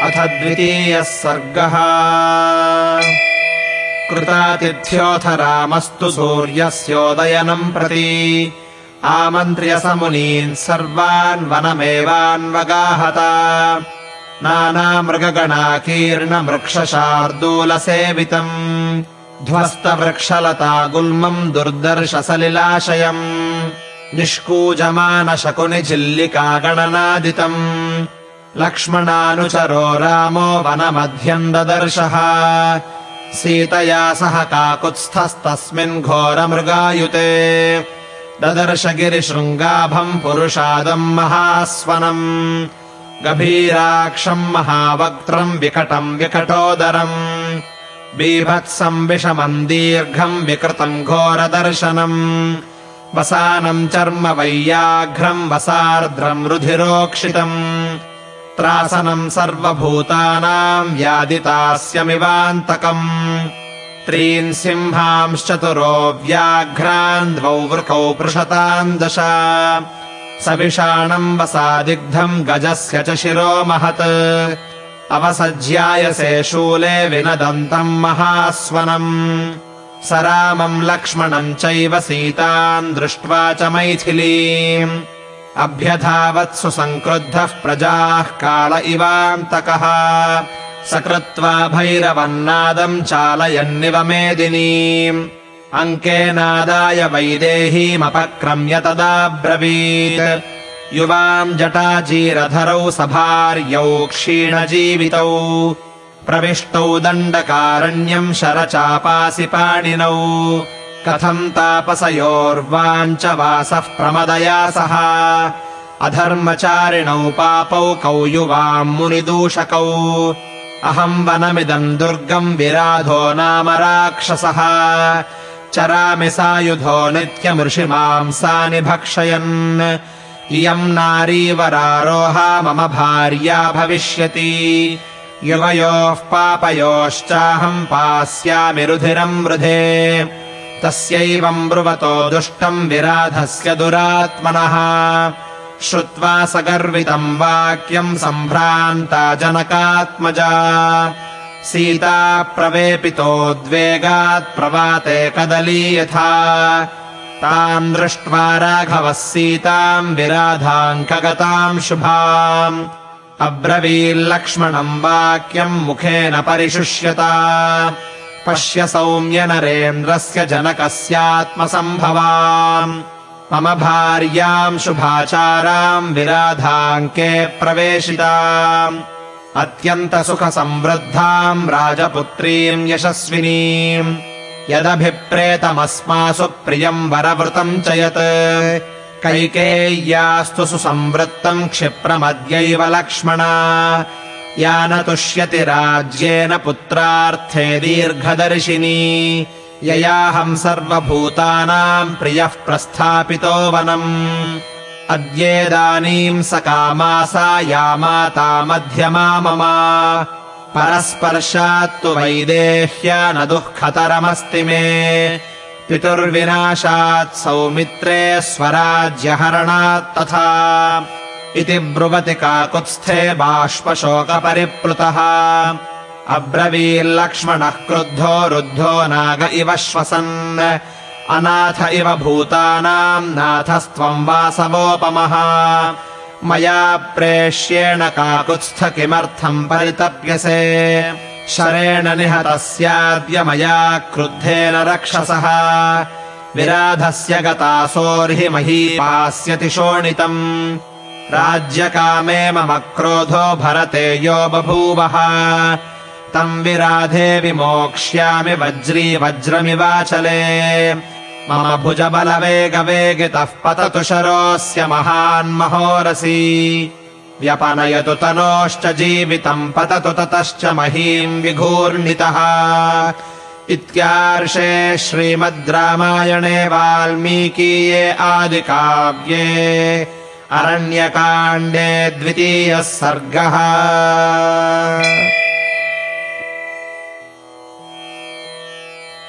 अथ द्वितीयः सर्गः। कृतातिथ्योऽथ रामस्तु सूर्यस्योदयनम् प्रति। आमन्त्र्य समुनीन् सर्वान् वनमेवान्वगाहत। नानामृगगणाकीर्णमृक्षशार्दूलसेवितम्। ध्वस्तवृक्षलता गुल्मम् दुर्दर्शसलिलाशयम्। निष्कूजमानशकुनिचिल्लिकागणनादितम् लक्ष्मणानुचरो रामो वनमध्यम् ददर्शः सीतया सह काकुत्स्थस्तस्मिन् घोरमृगायुते। ददर्श गिरिशृङ्गाभम् पुरुषादम् महास्वनम्। गभीराक्षम् महावक्त्रम् विकटम् विकटोदरम्। बीभत्सम् विषमम् दीर्घम् विकृतम् घोरदर्शनम्। वसानम् चर्म वैयाघ्रम् वसार्द्रम् रुधिरोक्षितम् सर्वभूतानाम् व्यादितास्यमिवान्तकम्। त्रीन् सिंहांश्चतुरो व्याघ्रान् द्वौ वृकौ पृषताम् दश। सविषाणम् वसादिग्धम् गजस्य च शिरो महत्। अवसज्यायसे शूले विनदन्तम् महास्वनम्। स रामम् लक्ष्मणम् चैव सीताम् दृष्ट्वा च मैथिलीम् अभ्यधावत्सु सङ्क्रुद्धः प्रजाः काल इवान्तकः। सकृत्वा भैरवन्नादम् चालयन्निव मेदिनीम्। अङ्केनादाय वैदेहीमपक्रम्य तदाब्रवीत्। युवाम् जटाचीरधरौ सभार्यौ क्षीणजीवितौ। प्रविष्टौ दण्डकारण्यम् शरचापासि पाणिनौ कथम् तापसयोर्वाञ्च वासः प्रमदया सह। अधर्मचारिणौ पापौ कौ युवाम् मुनिदूषकौ। अहम् वनमिदम् दुर्गम् विराधो नाम राक्षसः। चरामि सायुधो नित्यमृषिमांसानि भक्षयन् इयम् नारीवरारोहा मम भार्या भविष्यति। युवयोः पापयोश्चाहम् पास्यामि रुधिरम् वृधे तस्यैवम् ब्रुवतो दुष्टम् विराधस्य दुरात्मनः। श्रुत्वा सगर्वितम् वाक्यम् सम्भ्रान्ता जनकात्मजा। सीता प्रवेपितोद्वेगात् प्रवाते कदली यथा। ताम् दृष्ट्वा राघवः सीताम् विराधाङ्कगताम् शुभाम्। अब्रवील्लक्ष्मणम् वाक्यम् मुखेन परिशुष्यता पश्य सौम्य नरेन्द्रस्य जनकस्यात्मसम्भवाम्। मम भार्याम् शुभाचाराम् विराधाङ्के प्रवेशिताम्। अत्यन्तसुखसंवृद्धाम् राजपुत्रीम् यशस्विनीम्। यदभिप्रेतमस्मासु प्रियम् वरवृतम् च यत्। कैकेय्यास्तु सुसंवृत्तम् क्षिप्रमद्यैव लक्ष्मणा या न तुष्यति राज्येन पुत्रार्थे दीर्घदर्शिनी। ययाहम् सर्वभूतानाम् प्रियः प्रस्थापितो वनम्। अद्येदानीम् स कामासा या माता मध्यमा मम परस्पर्शात्तु वैदेह्या न दुःखतरमस्ति मे। पितुर्विनाशात् सौमित्रे स्वराज्यहरणात् तथा इति ब्रुवति काकुत्स्थे बाष्पशोकपरिप्लुतः। अब्रवील्लक्ष्मणः क्रुद्धो रुद्धो नाग इव श्वसन्। अनाथ इव भूतानाम् नाथस्त्वम् वासवोपमः। मया प्रेष्येण काकुत्स्थ किमर्थम् परितप्यसे। शरेण निहतस्याद्य मया क्रुद्धेन रक्षसः। विराधस्य गतासोर्हि मही पास्यति शोणितम् राज्यकामे मम क्रोधो भरते यो बभूवः। तम् विराधे विमोक्ष्यामि वज्री वज्रमिवाचले। मम भुजबलवेगवेगितः पततु शरोऽस्य महान्महोरसी व्यपनयतु तनोश्च जीवितम् पततु ततश्च महीम् विघूर्णितः। इत्यार्षे श्रीमद् रामायणे वाल्मीकीये आदिकाव्ये अरण्यकाण्डे द्वितीयः सर्गः